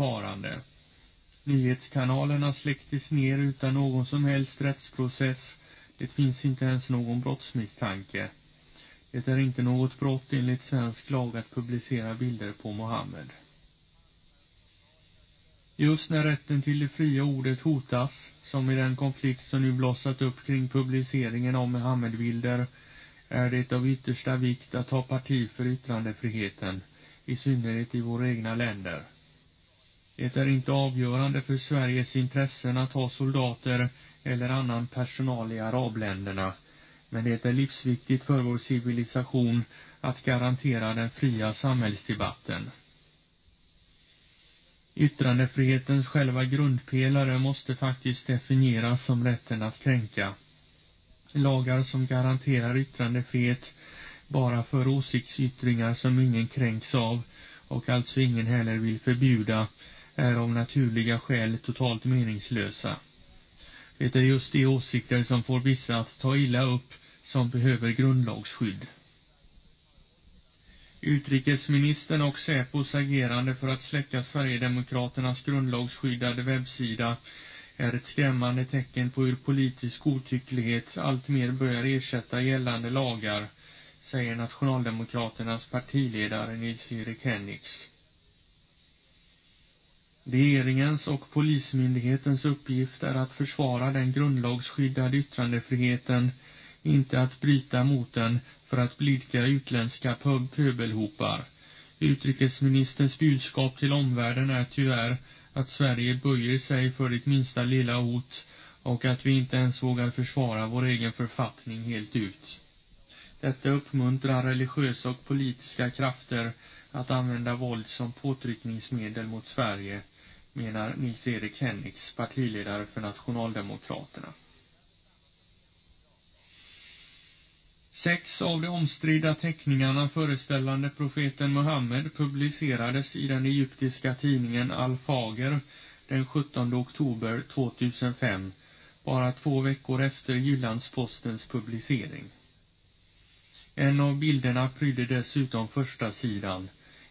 förfarande. Nyhetskanalerna släcktes ner utan någon som helst rättsprocess. Det finns inte ens någon brottsmisstanke. Det är inte något brott enligt svensk lag att publicera bilder på Mohammed. Just när rätten till det fria ordet hotas, som i den konflikt som nu blossat upp kring publiceringen av Mohammed-bilder, är det av yttersta vikt att ta parti för yttrandefriheten, i synnerhet i våra egna länder. Det är inte avgörande för Sveriges intressen att ha soldater eller annan personal i arabländerna, men det är livsviktigt för vår civilisation att garantera den fria samhällsdebatten. Yttrandefrihetens själva grundpelare måste faktiskt definieras som rätten att kränka. Lagar som garanterar yttrandefrihet bara för åsiktsyttringar som ingen kränks av och alltså ingen heller vill förbjuda är av naturliga skäl totalt meningslösa. Det är just de åsikter som får vissa att ta illa upp som behöver grundlagsskydd. Utrikesministern och Säpos agerande för att släcka Sverigedemokraternas grundlagsskyddade webbsida är ett skrämmande tecken på hur politisk godtycklighet alltmer börjar ersätta gällande lagar, säger nationaldemokraternas partiledare Nils-Erik Hennix. Regeringens och polismyndighetens uppgift är att försvara den grundlagsskyddade yttrandefriheten, inte att bryta mot den för att blidka utländska pöbelhopar. Utrikesministerns budskap till omvärlden är tyvärr att Sverige böjer sig för det minsta lilla hot och att vi inte ens vågar försvara vår egen författning helt ut. Detta uppmuntrar religiösa och politiska krafter att använda våld som påtryckningsmedel mot Sverige, menar Nils-Erik Henriks, partiledare för Nationaldemokraterna. Sex av de omstridda teckningarna föreställande profeten Muhammed publicerades i den egyptiska tidningen Al-Fager den 17 oktober 2005, bara två veckor efter Jyllandspostens publicering. En av bilderna prydde dessutom första sidan.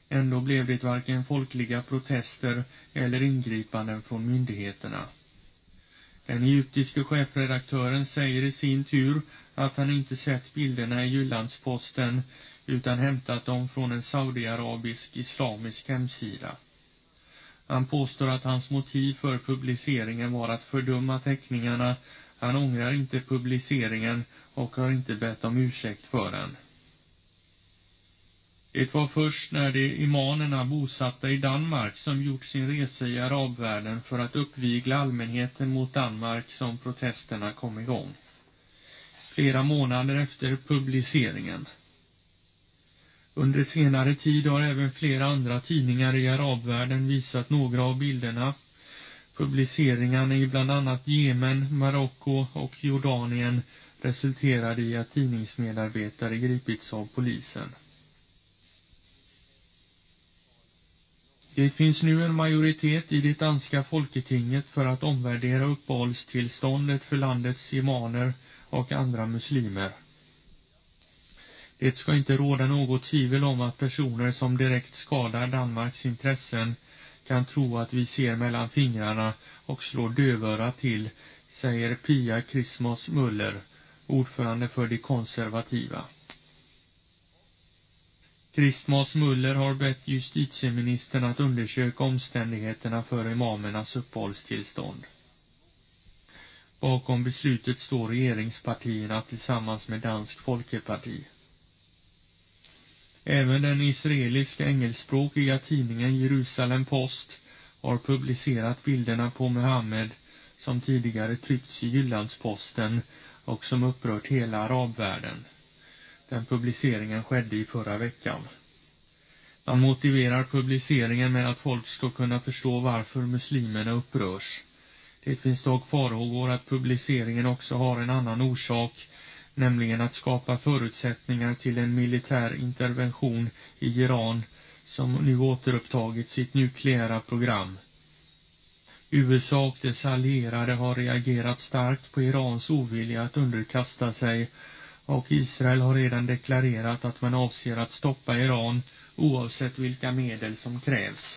Ändå blev det varken folkliga protester eller ingripanden från myndigheterna. Den egyptiske chefredaktören säger i sin tur att han inte sett bilderna i Jyllandsposten utan hämtat dem från en saudiarabisk islamisk hemsida. Han påstår att hans motiv för publiceringen var att fördöma teckningarna. Han ångrar inte publiceringen och har inte bett om ursäkt för den. Det var först när de imanerna bosatta i Danmark som gjort sin resa i arabvärlden för att uppvigla allmänheten mot Danmark som protesterna kom igång. Flera månader efter publiceringen. Under senare tid har även flera andra tidningar i arabvärlden visat några av bilderna. Publiceringarna i bland annat Jemen, Marocko och Jordanien resulterade i att tidningsmedarbetare gripits av polisen. Det finns nu en majoritet i det danska folketinget för att omvärdera uppehållstillståndet för landets imaner och andra muslimer. Det ska inte råda något tvivel om att personer som direkt skadar Danmarks intressen kan tro att vi ser mellan fingrarna och slår dövöra till, säger Pia Christmas Muller, ordförande för de konservativa. Christmas Muller har bett justitieministern att undersöka omständigheterna för imamernas uppehållstillstånd. Bakom beslutet står regeringspartierna tillsammans med Dansk Folkeparti. Även den israeliska engelskspråkiga tidningen Jerusalem Post har publicerat bilderna på Muhammed som tidigare tryckts i Jyllandsposten och som upprört hela arabvärlden. Den publiceringen skedde i förra veckan. Man motiverar publiceringen med att folk ska kunna förstå varför muslimerna upprörs. Det finns dock farhågor att publiceringen också har en annan orsak, nämligen att skapa förutsättningar till en militär intervention i Iran som nu återupptagit sitt nukleära program. USA och dess allierade har reagerat starkt på Irans ovilja att underkasta sig och Israel har redan deklarerat att man avser att stoppa Iran oavsett vilka medel som krävs.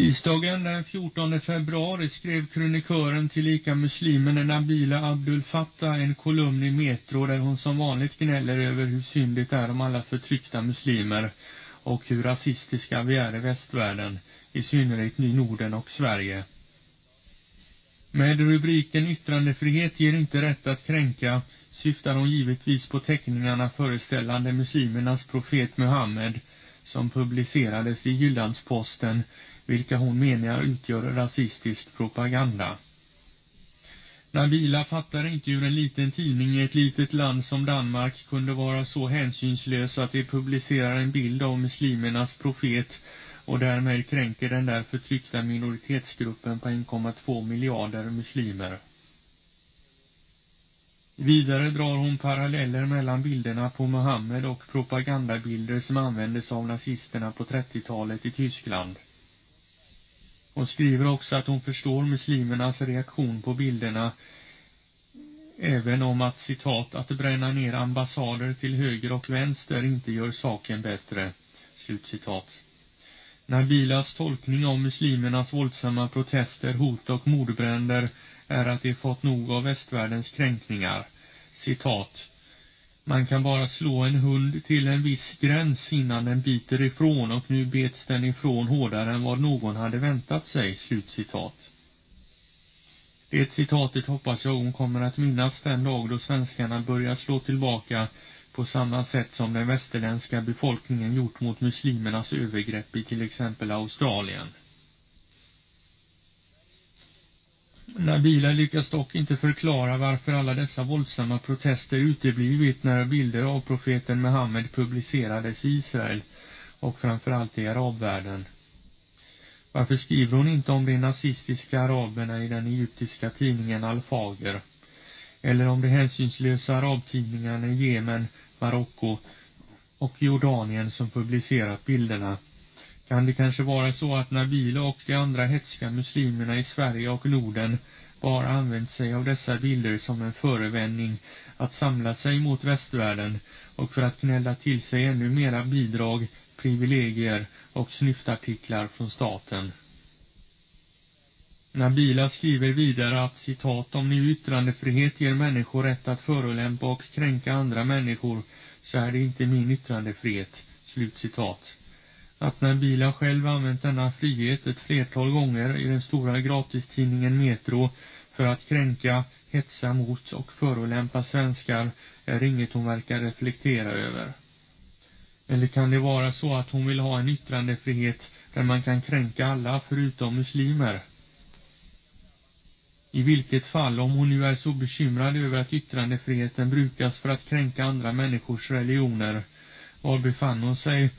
Tisdagen den 14 februari skrev kronikören tillika muslimen Nabila Abdul Fattah en kolumn i Metro där hon som vanligt gnäller över hur synd det är om alla förtryckta muslimer och hur rasistiska vi är i västvärlden, i synnerhet i Norden och Sverige. Med rubriken Yttrandefrihet ger inte rätt att kränka syftar hon givetvis på teckningarna föreställande muslimernas profet Muhammed som publicerades i Jyllandsposten vilka hon menar utgör rasistisk propaganda. Nabila fattar inte hur en liten tidning i ett litet land som Danmark kunde vara så hänsynslös att de publicerar en bild av muslimernas profet och därmed kränker den där förtryckta minoritetsgruppen på 1,2 miljarder muslimer. Vidare drar hon paralleller mellan bilderna på Mohammed och propagandabilder som användes av nazisterna på 30-talet i Tyskland. Hon skriver också att hon förstår muslimernas reaktion på bilderna även om att citat att bränna ner ambassader till höger och vänster inte gör saken bättre. Slutcitat. Nabilas tolkning av muslimernas våldsamma protester, hot och mordbränder är att de fått nog av västvärldens kränkningar. Citat. Man kan bara slå en hund till en viss gräns innan den biter ifrån och nu bets den ifrån hårdare än vad någon hade väntat sig. Slutcitat. Det citatet hoppas jag hon kommer att minnas den dag då svenskarna börjar slå tillbaka på samma sätt som den västerländska befolkningen gjort mot muslimernas övergrepp i till exempel Australien. Nabila lyckas dock inte förklara varför alla dessa våldsamma protester uteblivit när bilder av profeten Muhammed publicerades i Israel och framförallt i arabvärlden. Varför skriver hon inte om de nazistiska araberna i den egyptiska tidningen Al-Fager? Eller om de hänsynslösa arabtidningarna i Jemen, Marocko och Jordanien som publicerat bilderna? Kan det kanske vara så att Nabila och de andra hetska muslimerna i Sverige och Norden bara använt sig av dessa bilder som en förevändning att samla sig mot västvärlden och för att knälla till sig ännu mera bidrag, privilegier och snyftartiklar från staten. Nabila skriver vidare att citat om nu yttrandefrihet ger människor rätt att förolämpa och kränka andra människor så är det inte min yttrandefrihet. Slut citat att Nabila själv använt denna frihet ett flertal gånger i den stora gratistidningen Metro för att kränka, hetsa mot och förolämpa svenskar är inget hon verkar reflektera över. Eller kan det vara så att hon vill ha en yttrandefrihet där man kan kränka alla förutom muslimer? I vilket fall, om hon nu är så bekymrad över att yttrandefriheten brukas för att kränka andra människors religioner, var befann hon sig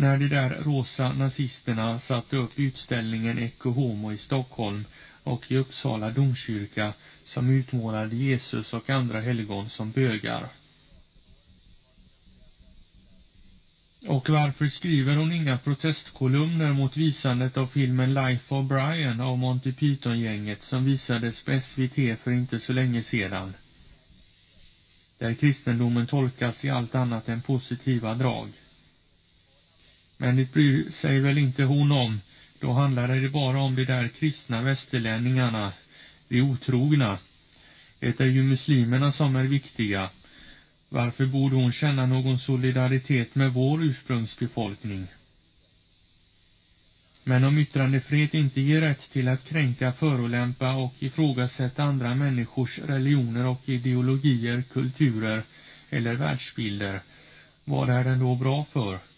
när de där rosa nazisterna satte upp utställningen Ecce Homo i Stockholm och i Uppsala domkyrka som utmålade Jesus och andra helgon som bögar. Och varför skriver hon inga protestkolumner mot visandet av filmen Life of Brian av Monty Python-gänget som visades på SVT för inte så länge sedan? Där kristendomen tolkas i allt annat än positiva drag. Men det bryr sig väl inte hon om. Då handlade det bara om de där kristna västerlänningarna, de otrogna. Det är ju muslimerna som är viktiga. Varför borde hon känna någon solidaritet med vår ursprungsbefolkning? Men om yttrandefrihet inte ger rätt till att kränka, förolämpa och ifrågasätta andra människors religioner och ideologier, kulturer eller världsbilder, vad är den då bra för?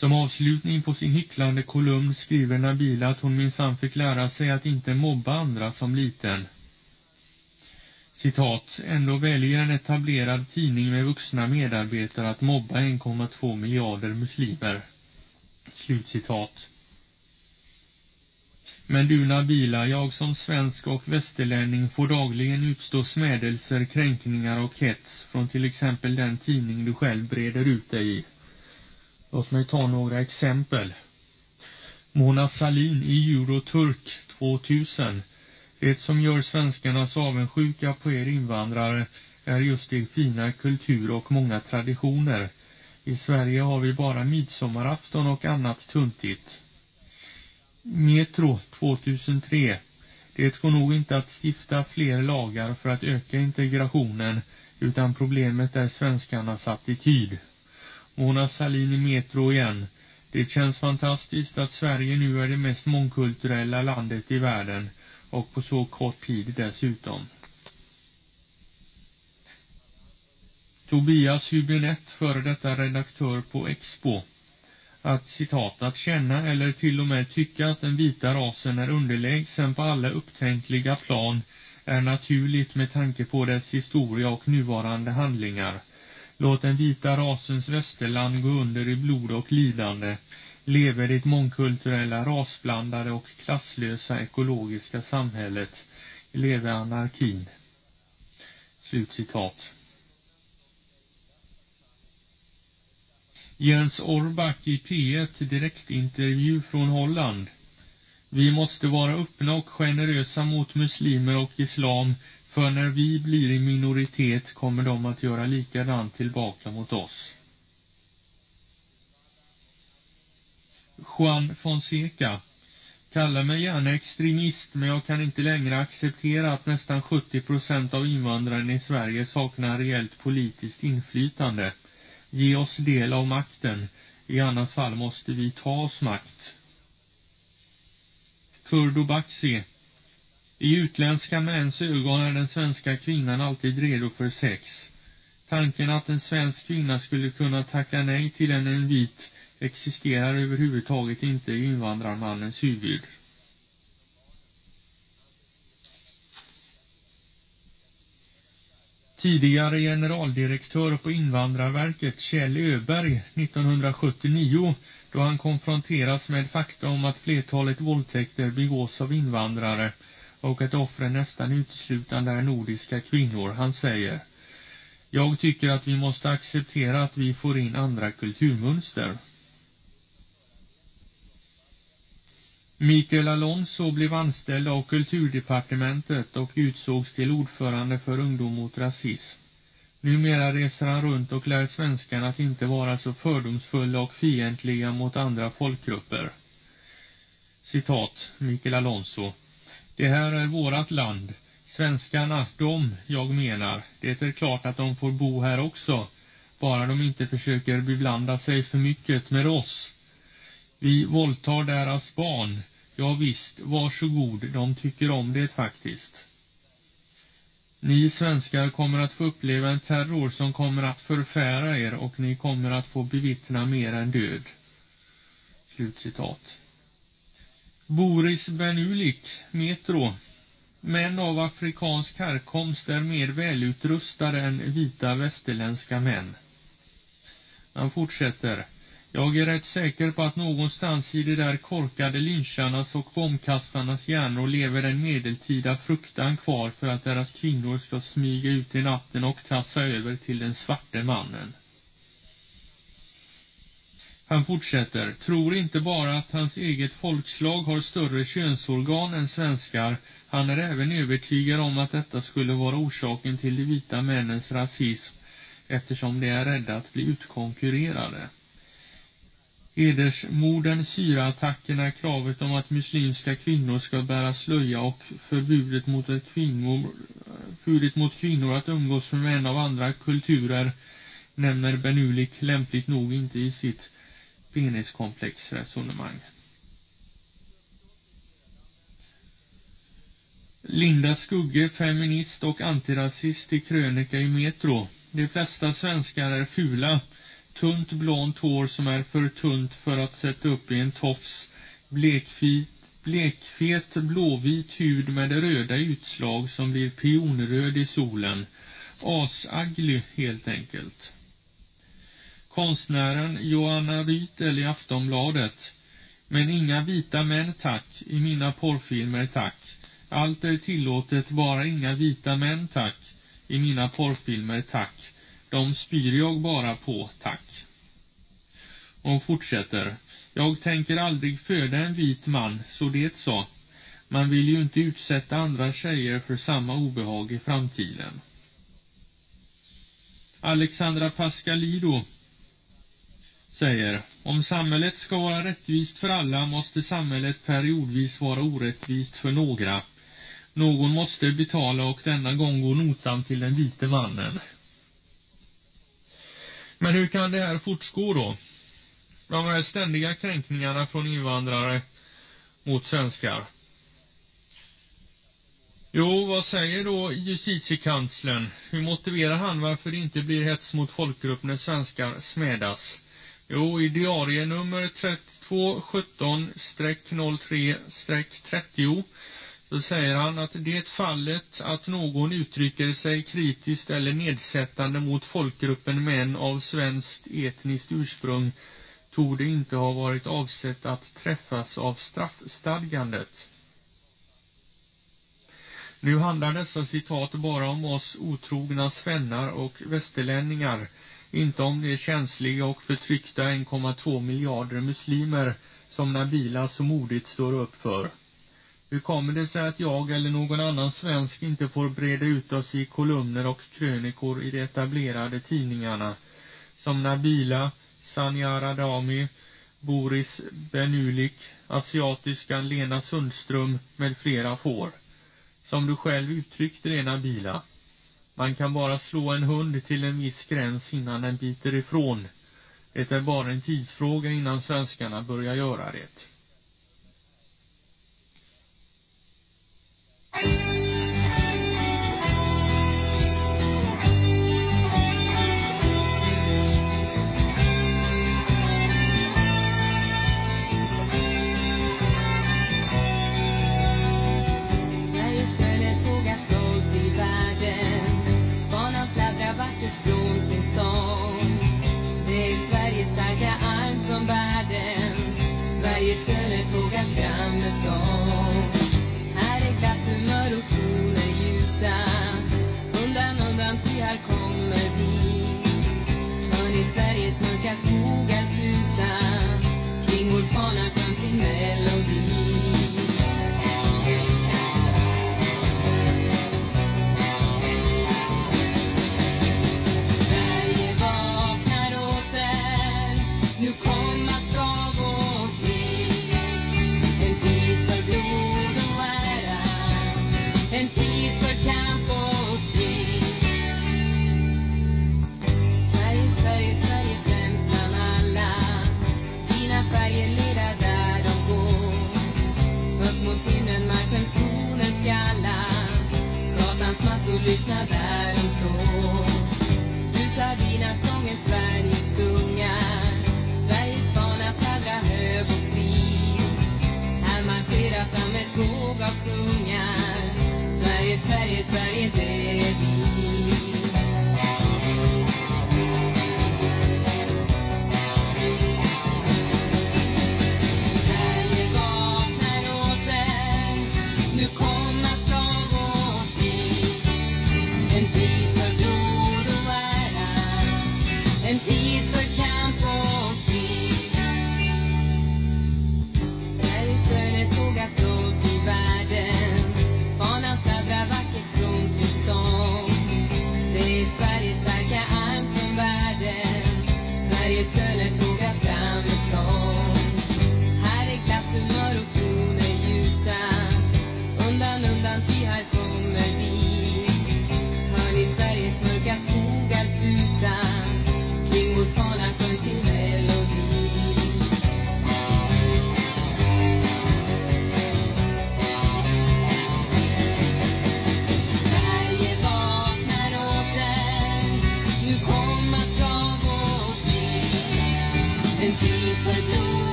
Som avslutning på sin hycklande kolumn skriver Nabila att hon minsann fick lära sig att inte mobba andra som liten. Citat, ändå väljer en etablerad tidning med vuxna medarbetare att mobba 1,2 miljarder muslimer. Slutcitat. Men du Nabila, jag som svensk och västerlänning får dagligen utstå smädelser, kränkningar och hets från till exempel den tidning du själv breder ut dig i. Låt mig ta några exempel. Mona Salin i Euroturk 2000. Det som gör svenskarna så avundsjuka på er invandrare är just er fina kultur och många traditioner. I Sverige har vi bara midsommarafton och annat tuntigt. Metro 2003. Det går nog inte att stifta fler lagar för att öka integrationen utan problemet är svenskarnas attityd. Mona Salin i Metro igen. Det känns fantastiskt att Sverige nu är det mest mångkulturella landet i världen och på så kort tid dessutom. Tobias Hübinette, före detta redaktör på Expo. Att citat, att känna eller till och med tycka att den vita rasen är underlägsen på alla upptänkliga plan är naturligt med tanke på dess historia och nuvarande handlingar. Låt den vita rasens västerland gå under i blod och lidande. Leve det mångkulturella, rasblandade och klasslösa ekologiska samhället. Leve anarkin. Slutcitat. Jens Orbach i P1 direktintervju från Holland. Vi måste vara öppna och generösa mot muslimer och islam, för när vi blir i minoritet kommer de att göra likadant tillbaka mot oss. Juan Fonseca. Kalla mig gärna extremist, men jag kan inte längre acceptera att nästan 70 procent av invandrarna i Sverige saknar reellt politiskt inflytande. Ge oss del av makten, i annat fall måste vi ta oss makt. Kurdo Baxi. I utländska mäns ögon är den svenska kvinnan alltid redo för sex. Tanken att en svensk kvinna skulle kunna tacka nej till en, en vit existerar överhuvudtaget inte i invandrarmannens huvud. Tidigare generaldirektör på Invandrarverket Kjell Öberg 1979 då han konfronteras med fakta om att flertalet våldtäkter begås av invandrare och att offren nästan uteslutande är nordiska kvinnor. Han säger Jag tycker att vi måste acceptera att vi får in andra kulturmönster. Mikael Alonso blev anställd av kulturdepartementet och utsågs till ordförande för Ungdom mot rasism. Numera reser han runt och lär svenskarna att inte vara så fördomsfulla och fientliga mot andra folkgrupper. Citat, Mikael Alonso. Det här är vårat land. Svenskarna, de, jag menar, det är klart att de får bo här också, bara de inte försöker beblanda sig för mycket med oss. Vi våldtar deras barn. Ja visst, varsågod, de tycker om det faktiskt. Ni svenskar kommer att få uppleva en terror som kommer att förfära er och ni kommer att få bevittna mer än död. Slutcitat. Boris Benulik, Metro. Män av afrikansk härkomst är mer välutrustade än vita västerländska män. Han fortsätter. Jag är rätt säker på att någonstans i de där korkade lyncharnas och bombkastarnas hjärnor lever en medeltida fruktan kvar för att deras kvinnor ska smyga ut i natten och tassa över till den svarte mannen. Han fortsätter, tror inte bara att hans eget folkslag har större könsorgan än svenskar, han är även övertygad om att detta skulle vara orsaken till de vita männens rasism, eftersom de är rädda att bli utkonkurrerade. Edersmorden, syraattackerna, kravet om att muslimska kvinnor ska bära slöja och förbudet mot, att kvinnor, förbudet mot kvinnor att umgås med män av andra kulturer nämner Benulik lämpligt nog inte i sitt peniskomplexresonemang. Linda Skugge, feminist och antirasist i krönika i Metro. De flesta svenskar är fula tunt blont hår som är för tunt för att sätta upp i en tofs, blekfit, blekfet blåvit hud med röda utslag som blir pionröd i solen. Asagly helt enkelt. Konstnären Joanna Rytel i Aftonbladet. Men inga vita män tack, i mina porrfilmer tack. Allt är tillåtet, bara inga vita män tack, i mina porrfilmer tack. De spyr jag bara på, tack. Och fortsätter. Jag tänker aldrig föda en vit man, så det så. Man vill ju inte utsätta andra tjejer för samma obehag i framtiden. Alexandra Pascalido säger om samhället ska vara rättvist för alla måste samhället periodvis vara orättvist för några. Någon måste betala och denna gång går notan till den vite mannen. Men hur kan det här fortgå då? De här ständiga kränkningarna från invandrare mot svenskar. Jo, vad säger då justitiekanslern? Hur motiverar han varför det inte blir hets mot folkgrupp när svenskar smädas? Jo, i diarie nummer 3217-03-30 så säger han att det fallet att någon uttrycker sig kritiskt eller nedsättande mot folkgruppen män av svenskt etniskt ursprung. Tog inte ha varit avsett att träffas av straffstadgandet. Nu handlar dessa citat bara om oss otrogna svennar och västerlänningar, inte om de känsliga och förtryckta 1,2 miljarder muslimer som Nabila så modigt står upp för. Hur kommer det sig att jag eller någon annan svensk inte får breda ut oss i kolumner och krönikor i de etablerade tidningarna, som Nabila, Sanja Radami, Boris Benulik, asiatiskan Lena Sundström med flera får? Som du själv uttryckte det, Nabila. Man kan bara slå en hund till en viss gräns innan den biter ifrån. Det är bara en tidsfråga innan svenskarna börjar göra det.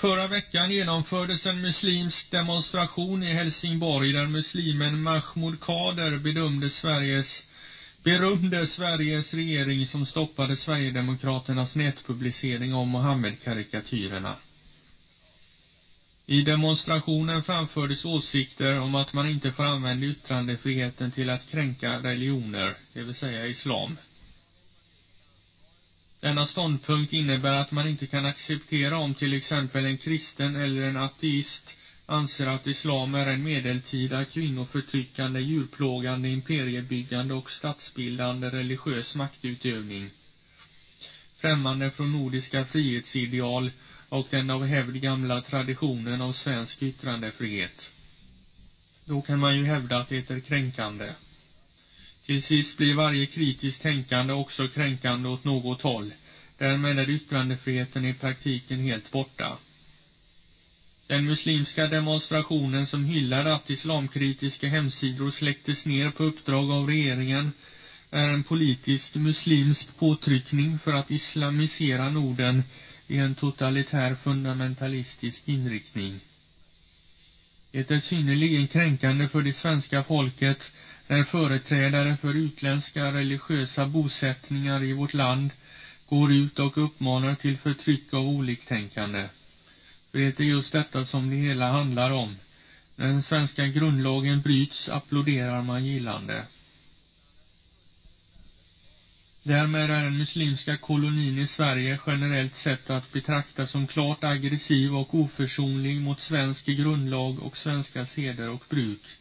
Förra veckan genomfördes en muslimsk demonstration i Helsingborg där muslimen Mahmoud Kader bedömde Sveriges berömde Sveriges regering som stoppade Sverigedemokraternas nätpublicering om Mohammed-karikatyrerna. I demonstrationen framfördes åsikter om att man inte får använda yttrandefriheten till att kränka religioner, det vill säga islam. Denna ståndpunkt innebär att man inte kan acceptera om till exempel en kristen eller en ateist anser att islam är en medeltida kvinnoförtryckande, djurplågande, imperiebyggande och statsbildande religiös maktutövning. Främmande från nordiska frihetsideal och den av hävd gamla traditionen av svensk yttrandefrihet. Då kan man ju hävda att det är kränkande. Till sist blir varje kritiskt tänkande också kränkande åt något håll. Därmed är yttrandefriheten i praktiken helt borta. Den muslimska demonstrationen som hyllade att islamkritiska hemsidor släcktes ner på uppdrag av regeringen är en politisk muslimsk påtryckning för att islamisera Norden i en totalitär fundamentalistisk inriktning. Det är synnerligen kränkande för det svenska folket när företrädare för utländska religiösa bosättningar i vårt land går ut och uppmanar till förtryck av oliktänkande. För det är just detta som det hela handlar om. När den svenska grundlagen bryts applåderar man gillande. Därmed är den muslimska kolonin i Sverige generellt sett att betrakta som klart aggressiv och oförsonlig mot svensk grundlag och svenska seder och bruk.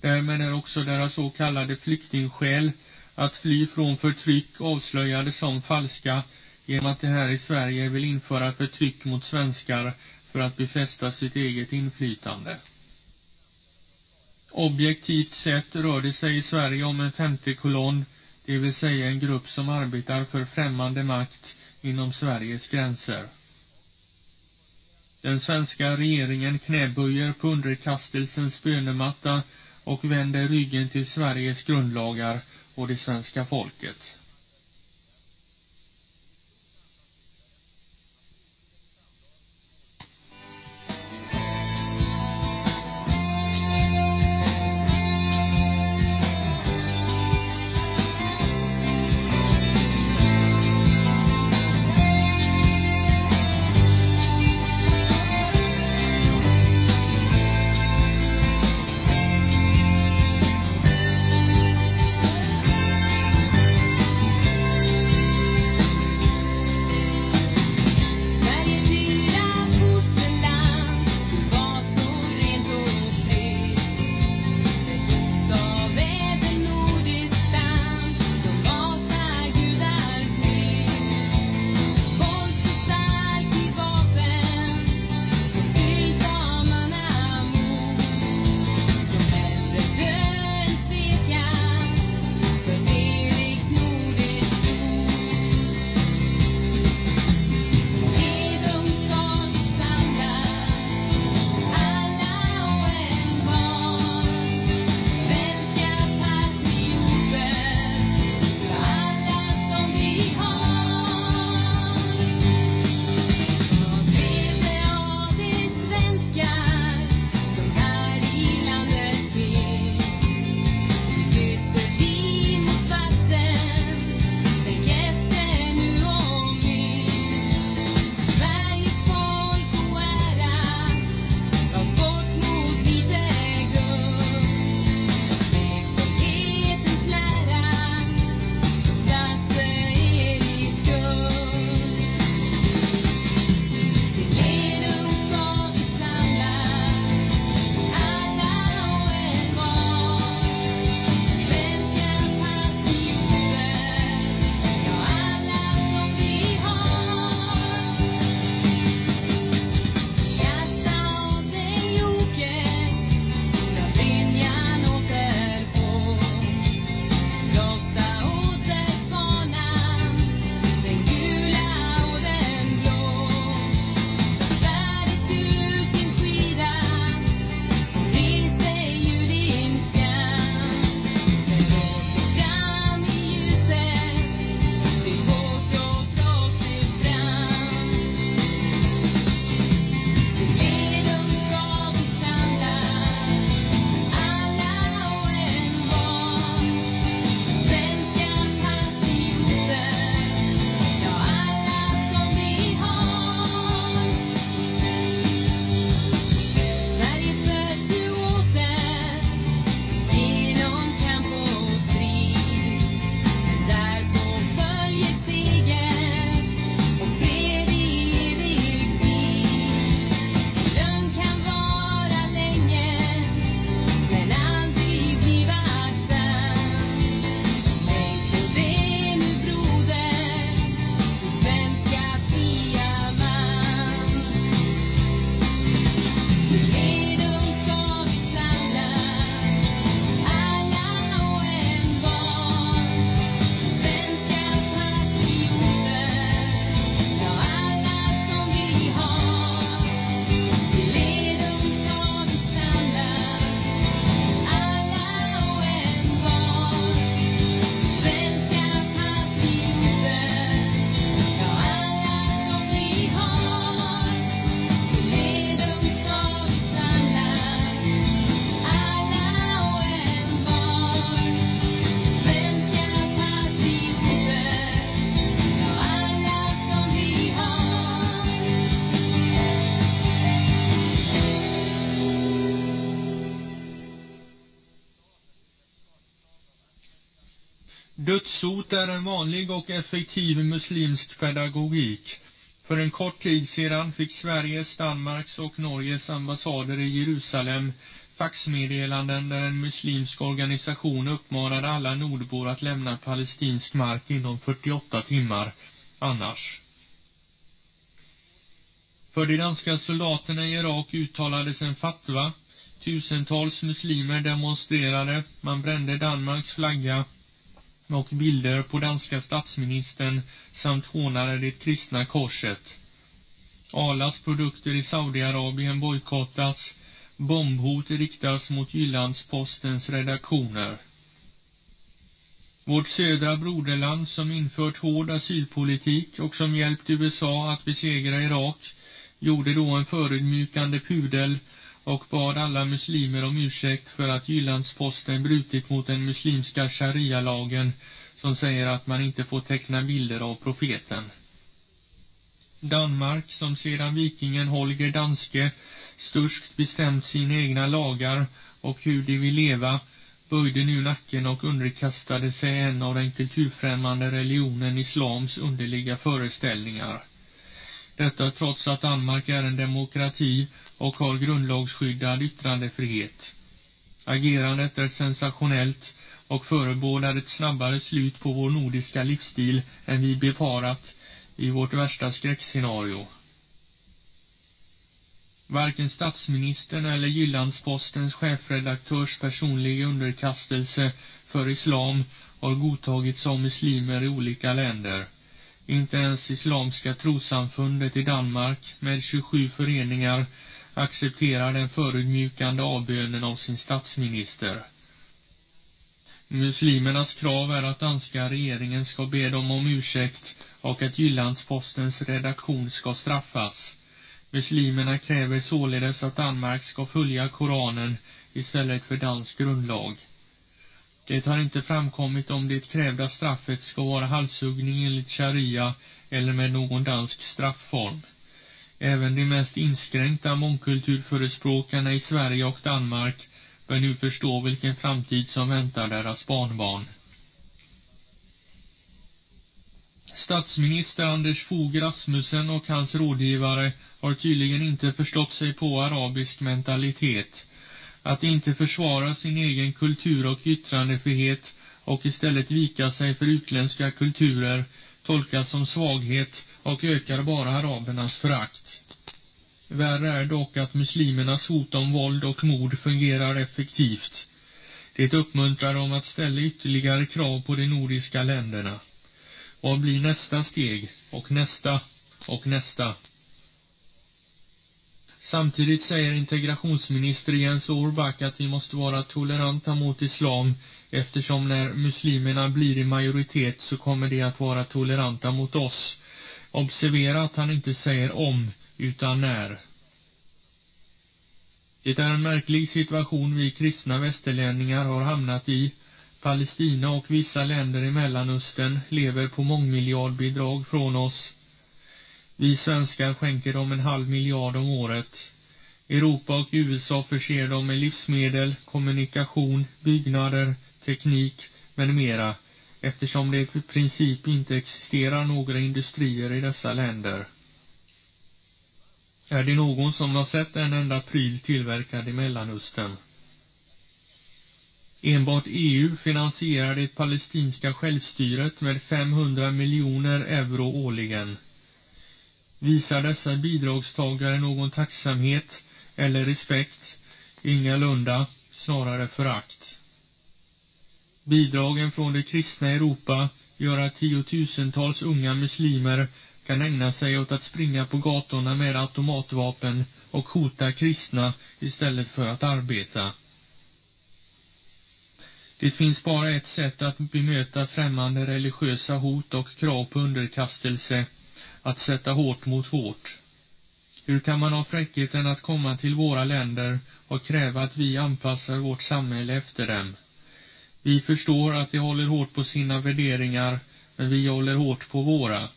Därmed är också deras så kallade flyktingskäl att fly från förtryck avslöjade som falska genom att de här i Sverige vill införa förtryck mot svenskar för att befästa sitt eget inflytande. Objektivt sett rör det sig i Sverige om en femte kolonn, det vill säga en grupp som arbetar för främmande makt inom Sveriges gränser. Den svenska regeringen knäböjer på underkastelsens bönematta och vänder ryggen till Sveriges grundlagar och det svenska folket. Är en vanlig och effektiv muslimsk pedagogik. För en kort tid sedan fick Sveriges, Danmarks och Norges ambassader i Jerusalem faxmeddelanden där en muslimsk organisation uppmanade alla nordbor att lämna palestinsk mark inom 48 timmar, annars. För de danska soldaterna i Irak uttalades en fatwa. Tusentals muslimer demonstrerade, man brände Danmarks flagga och bilder på danska statsministern samt hånade det kristna korset. Alas produkter i Saudiarabien bojkottas. Bombhot riktas mot Jyllandspostens redaktioner. Vårt södra broderland som infört hård asylpolitik och som hjälpt USA att besegra Irak gjorde då en förödmjukande pudel och bad alla muslimer om ursäkt för att Jyllandsposten brutit mot den muslimska sharia-lagen som säger att man inte får teckna bilder av profeten. Danmark, som sedan vikingen Holger Danske sturskt bestämt sina egna lagar och hur de vill leva, böjde nu nacken och underkastade sig en av den kulturfrämmande religionen islams underliga föreställningar. Detta trots att Danmark är en demokrati och har grundlagsskyddad yttrandefrihet. Agerandet är sensationellt och förebådar ett snabbare slut på vår nordiska livsstil än vi befarat i vårt värsta skräckscenario. Varken statsministern eller Jyllandspostens chefredaktörs personliga underkastelse för islam har godtagits av muslimer i olika länder. Inte ens Islamska trosamfundet i Danmark med 27 föreningar accepterar den förutmjukande avbönen av sin statsminister. Muslimernas krav är att danska regeringen ska be dem om ursäkt och att Jyllandspostens redaktion ska straffas. Muslimerna kräver således att Danmark ska följa Koranen istället för dansk grundlag. Det har inte framkommit om det krävda straffet ska vara halshuggning enligt sharia eller med någon dansk straffform. Även de mest inskränkta mångkulturförespråkarna i Sverige och Danmark bör nu förstå vilken framtid som väntar deras barnbarn. Statsminister Anders Fogh Rasmussen och hans rådgivare har tydligen inte förstått sig på arabisk mentalitet. Att inte försvara sin egen kultur och yttrandefrihet och istället vika sig för utländska kulturer tolkas som svaghet och ökar bara arabernas förakt. Värre är dock att muslimernas hot om våld och mord fungerar effektivt. Det uppmuntrar dem att ställa ytterligare krav på de nordiska länderna. Vad blir nästa steg? Och nästa? Och nästa? Samtidigt säger integrationsminister Jens Orback att vi måste vara toleranta mot islam eftersom när muslimerna blir i majoritet så kommer de att vara toleranta mot oss. Observera att han inte säger om, utan när. Det är en märklig situation vi kristna västerlänningar har hamnat i. Palestina och vissa länder i Mellanöstern lever på mångmiljardbidrag från oss. Vi svenskar skänker dem en halv miljard om året. Europa och USA förser dem med livsmedel, kommunikation, byggnader, teknik med mera eftersom det i princip inte existerar några industrier i dessa länder. Är det någon som har sett en enda pryl tillverkad i Mellanöstern? Enbart EU finansierar det palestinska självstyret med 500 miljoner euro årligen. Visar dessa bidragstagare någon tacksamhet eller respekt? Ingalunda, snarare förakt. Bidragen från det kristna Europa gör att tiotusentals unga muslimer kan ägna sig åt att springa på gatorna med automatvapen och hota kristna istället för att arbeta. Det finns bara ett sätt att bemöta främmande religiösa hot och krav på underkastelse, att sätta hårt mot hårt. Hur kan man ha fräckheten att komma till våra länder och kräva att vi anpassar vårt samhälle efter dem? Vi förstår att de håller hårt på sina värderingar, men vi håller hårt på våra.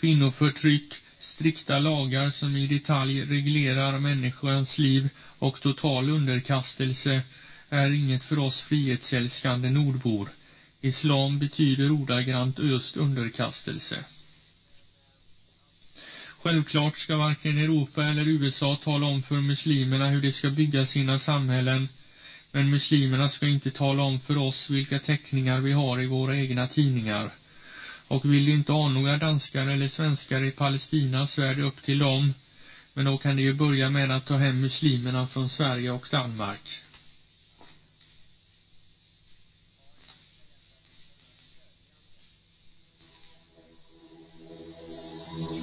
Kvinnoförtryck, strikta lagar som i detalj reglerar människans liv och total underkastelse är inget för oss frihetsälskande nordbor. Islam betyder ordagrant öst underkastelse. Självklart ska varken Europa eller USA tala om för muslimerna hur de ska bygga sina samhällen, men muslimerna ska inte tala om för oss vilka teckningar vi har i våra egna tidningar. Och vill de inte ha några danskar eller svenskar i Palestina så är det upp till dem. Men då kan de ju börja med att ta hem muslimerna från Sverige och Danmark. Nu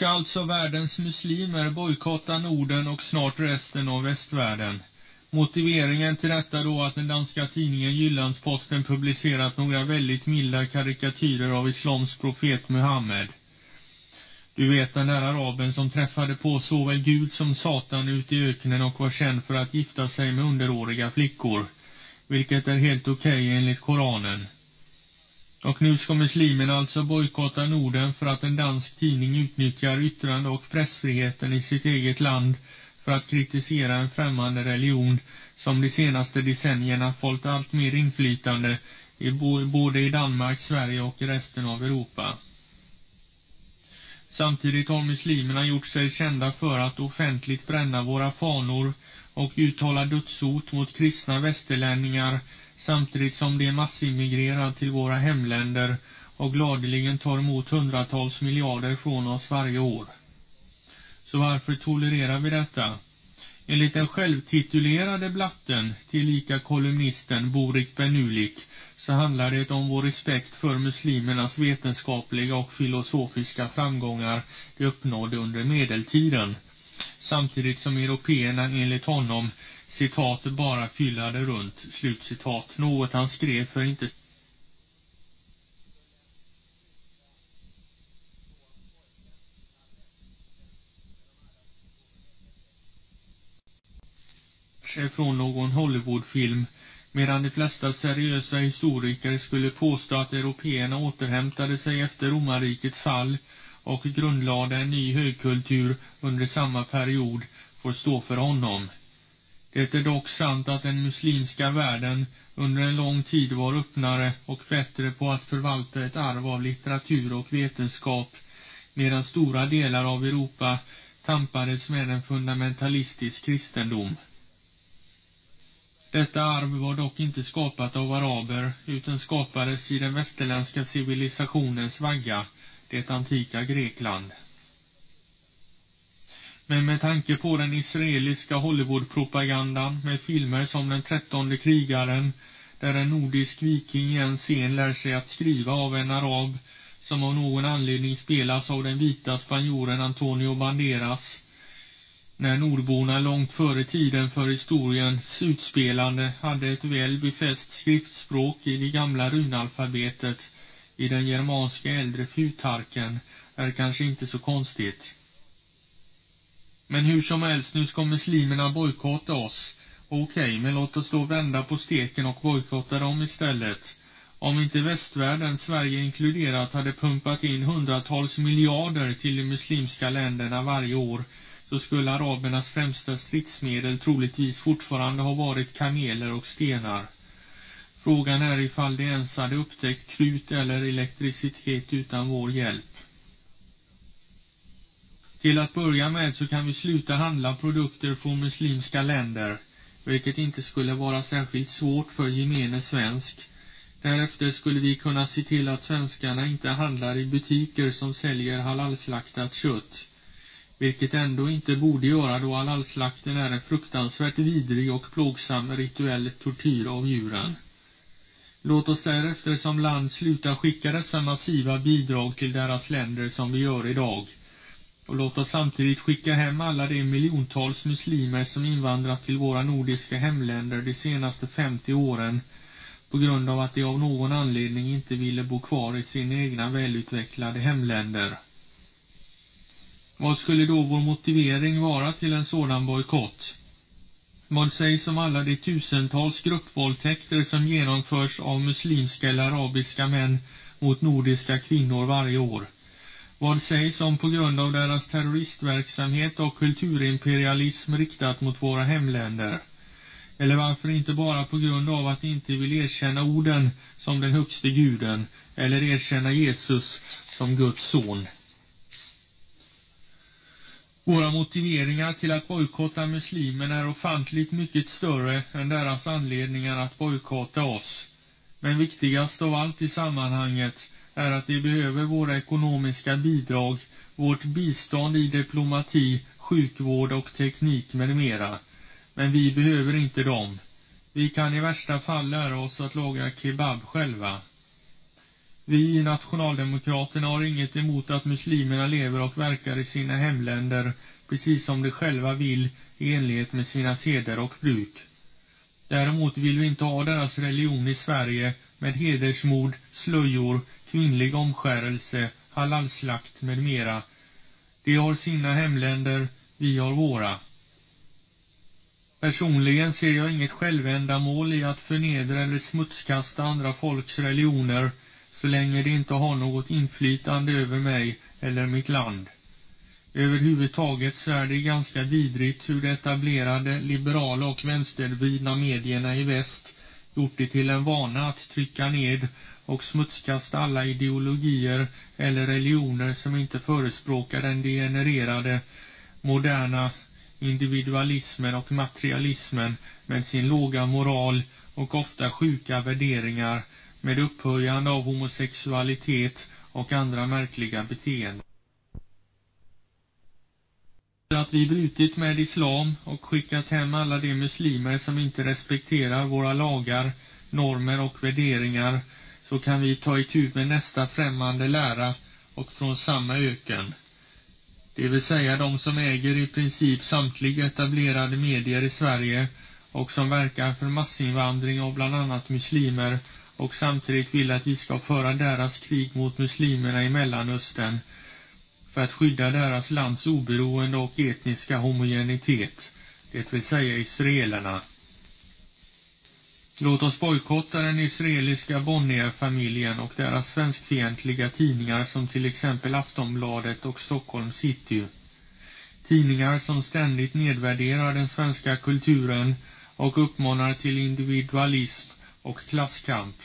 ska alltså världens muslimer bojkotta Norden och snart resten av västvärlden. Motiveringen till detta då att den danska tidningen Jyllandsposten publicerat några väldigt milda karikatyrer av islams profet Muhammed. Du vet den där araben som träffade på såväl Gud som Satan ute i öknen och var känd för att gifta sig med underåriga flickor. Vilket är helt okej okay enligt Koranen. Och nu ska muslimerna alltså bojkotta Norden för att en dansk tidning utnyttjar yttrande och pressfriheten i sitt eget land för att kritisera en främmande religion som de senaste decennierna fått allt mer inflytande i både i Danmark, Sverige och i resten av Europa. Samtidigt har muslimerna gjort sig kända för att offentligt bränna våra fanor och uttala dödshot mot kristna västerlänningar samtidigt som de massimmigrerar till våra hemländer och gladeligen tar emot hundratals miljarder från oss varje år. Så varför tolererar vi detta? Enligt den självtitulerade blatten, tillika kolumnisten Borik Benulik, så handlar det om vår respekt för muslimernas vetenskapliga och filosofiska framgångar de uppnådde under medeltiden. Samtidigt som européerna enligt honom, citat, bara fyllade runt, slutcitat, något han skrev för inte sig från någon Hollywoodfilm medan de flesta seriösa historiker skulle påstå att européerna återhämtade sig efter romarrikets fall och grundlade en ny högkultur under samma period får stå för honom. Det är dock sant att den muslimska världen under en lång tid var öppnare och bättre på att förvalta ett arv av litteratur och vetenskap, medan stora delar av Europa tampades med en fundamentalistisk kristendom. Detta arv var dock inte skapat av araber, utan skapades i den västerländska civilisationens vagga, det antika Grekland. Men med tanke på den israeliska Hollywoodpropagandan med filmer som Den trettonde krigaren, där en nordisk viking i en scen lär sig att skriva av en arab, som av någon anledning spelas av den vita spanjoren Antonio Banderas, när nordborna långt före tiden för historiens utspelande hade ett väl befäst skriftspråk i det gamla runalfabetet i den germanska äldre futarken är kanske inte så konstigt. Men hur som helst, nu ska muslimerna bojkotta oss. Okej, okay, men låt oss då vända på steken och bojkotta dem istället. Om inte västvärlden, Sverige inkluderat, hade pumpat in hundratals miljarder till de muslimska länderna varje år så skulle arabernas främsta stridsmedel troligtvis fortfarande ha varit kameler och stenar. Frågan är ifall de ens hade upptäckt krut eller elektricitet utan vår hjälp. Till att börja med så kan vi sluta handla produkter från muslimska länder, vilket inte skulle vara särskilt svårt för gemene svensk. Därefter skulle vi kunna se till att svenskarna inte handlar i butiker som säljer halalslaktat kött vilket ändå inte borde göra då halalslakten är en fruktansvärt vidrig och plågsam rituell tortyr av djuren. Låt oss därefter som land sluta skicka dessa massiva bidrag till deras länder som vi gör idag. Och låt oss samtidigt skicka hem alla de miljontals muslimer som invandrat till våra nordiska hemländer de senaste 50 åren på grund av att de av någon anledning inte ville bo kvar i sina egna välutvecklade hemländer. Vad skulle då vår motivering vara till en sådan bojkott? Vad sägs om alla de tusentals gruppvåldtäkter som genomförs av muslimska eller arabiska män mot nordiska kvinnor varje år? Vad sägs om på grund av deras terroristverksamhet och kulturimperialism riktat mot våra hemländer? Eller varför inte bara på grund av att de inte vill erkänna orden som den högste guden eller erkänna Jesus som Guds son? Våra motiveringar till att bojkotta muslimerna är ofantligt mycket större än deras anledningar att bojkotta oss. Men viktigast av allt i sammanhanget är att de behöver våra ekonomiska bidrag, vårt bistånd i diplomati, sjukvård och teknik med mera. Men vi behöver inte dem. Vi kan i värsta fall lära oss att laga kebab själva. Vi i nationaldemokraterna har inget emot att muslimerna lever och verkar i sina hemländer precis som de själva vill i enlighet med sina seder och bruk. Däremot vill vi inte ha deras religion i Sverige med hedersmord, slöjor, kvinnlig omskärelse, halalslakt med mera. De har sina hemländer, vi har våra. Personligen ser jag inget självändamål i att förnedra eller smutskasta andra folks religioner så länge de inte har något inflytande över mig eller mitt land. Överhuvudtaget så är det ganska vidrigt hur de etablerade, liberala och vänstervridna medierna i väst gjort det till en vana att trycka ned och smutskasta alla ideologier eller religioner som inte förespråkar den degenererade, moderna individualismen och materialismen med sin låga moral och ofta sjuka värderingar med upphöjande av homosexualitet och andra märkliga beteenden. Att vi brutit med islam och skickat hem alla de muslimer som inte respekterar våra lagar, normer och värderingar så kan vi ta itu med nästa främmande lära och från samma öken. Det vill säga de som äger i princip samtliga etablerade medier i Sverige och som verkar för massinvandring av bland annat muslimer och samtidigt vill att vi ska föra deras krig mot muslimerna i Mellanöstern för att skydda deras lands oberoende och etniska homogenitet, det vill säga israelerna. Låt oss bojkotta den israeliska Bonnier-familjen och deras svenskfientliga tidningar som till exempel Aftonbladet och Stockholm City. Tidningar som ständigt nedvärderar den svenska kulturen och uppmanar till individualism och klasskamp.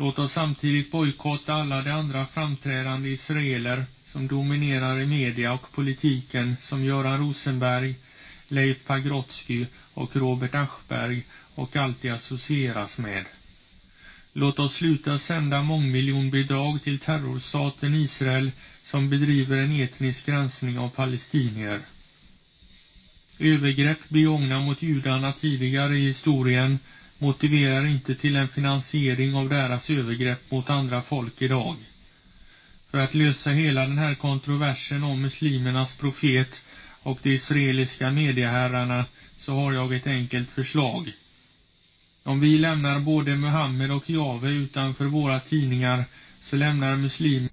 Låt oss samtidigt bojkotta alla de andra framträdande israeler som dominerar i media och politiken som Göran Rosenberg, Leif Pagrotsky och Robert Aschberg och alltid associeras med. Låt oss sluta sända mångmiljonbidrag till terrorstaten Israel som bedriver en etnisk granskning av palestinier. Övergrepp begångna mot judarna tidigare i historien motiverar inte till en finansiering av deras övergrepp mot andra folk idag. För att lösa hela den här kontroversen om muslimernas profet och de israeliska medieherrarna så har jag ett enkelt förslag. Om vi lämnar både Muhammed och Jave utanför våra tidningar så lämnar muslimer